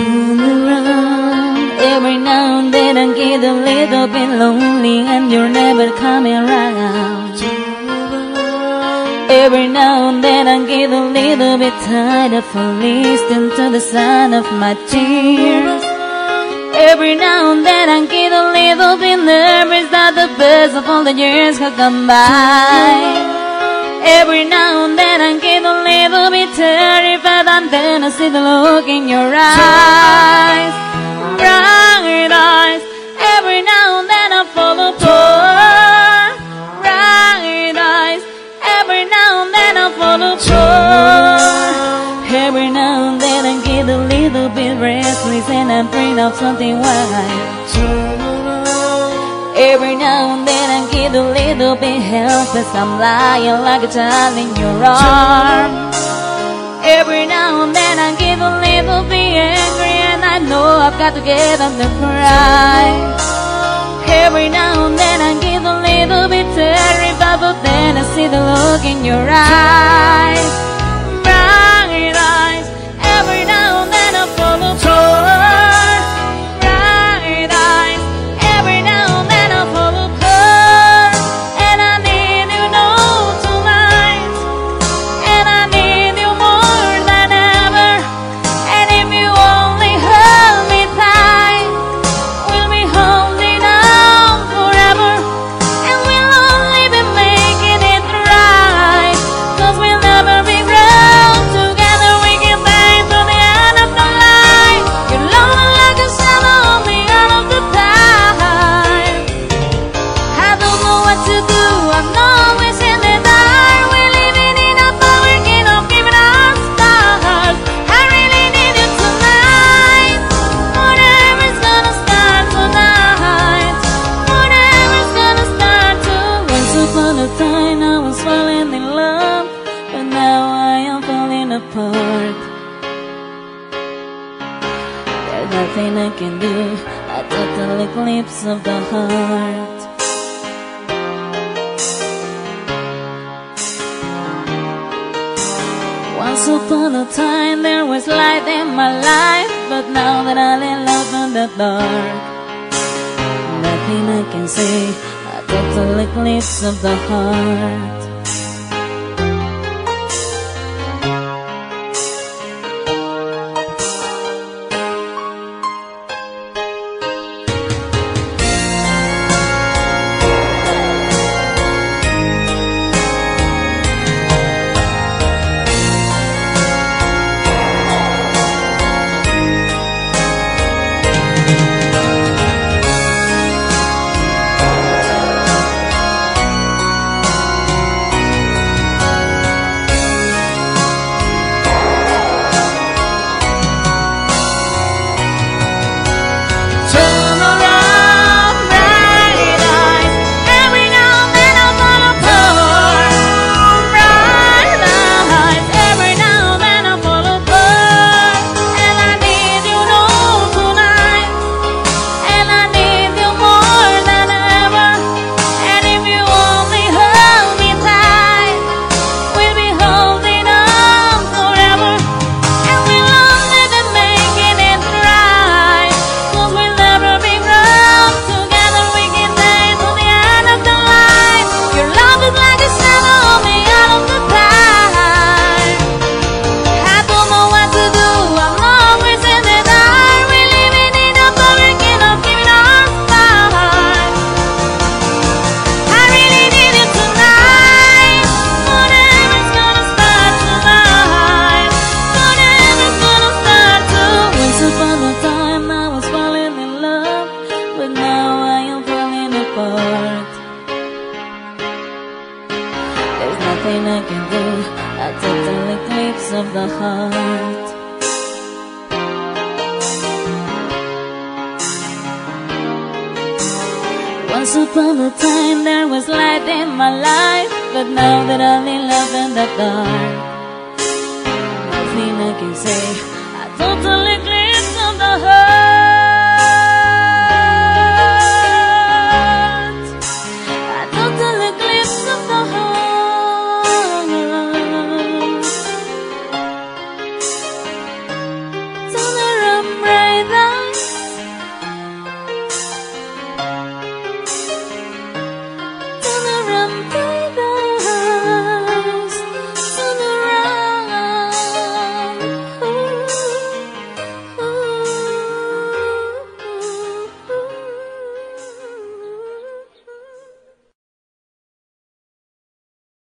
Turn around. Every now and then I get a little bit lonely and you're never coming around. Every now and then I get a little bit tired of listening to the sound of my tears. Every now and then I get a little bit nervous that the best of all the years have gone by. Every now and then I see the look in your eyes. Bright eyes. Every now and then I fall apart. Bright eyes. Every now and then I fall apart. Every now and then I get a little bit restless and I bring up something wild. Every now and then I get a little bit helpless. I'm lying like a child in your arms Every now and then I get a little bit angry And I know I've got to get up and cry Every now and then I get a little bit terrified But then I see the look in your eyes Once upon a time I was falling in love, but now I am falling apart. There's nothing I can do. A total eclipse of the heart. Once upon a time there was light in my life, but now that I'm in love in the dark, nothing I can say. A total eclipse of the heart. Nothing I can do. A total eclipse of the heart. Once upon a time there was light in my life, but now that I'm in love in the dark, nothing I can say. I totally eclipse of the heart.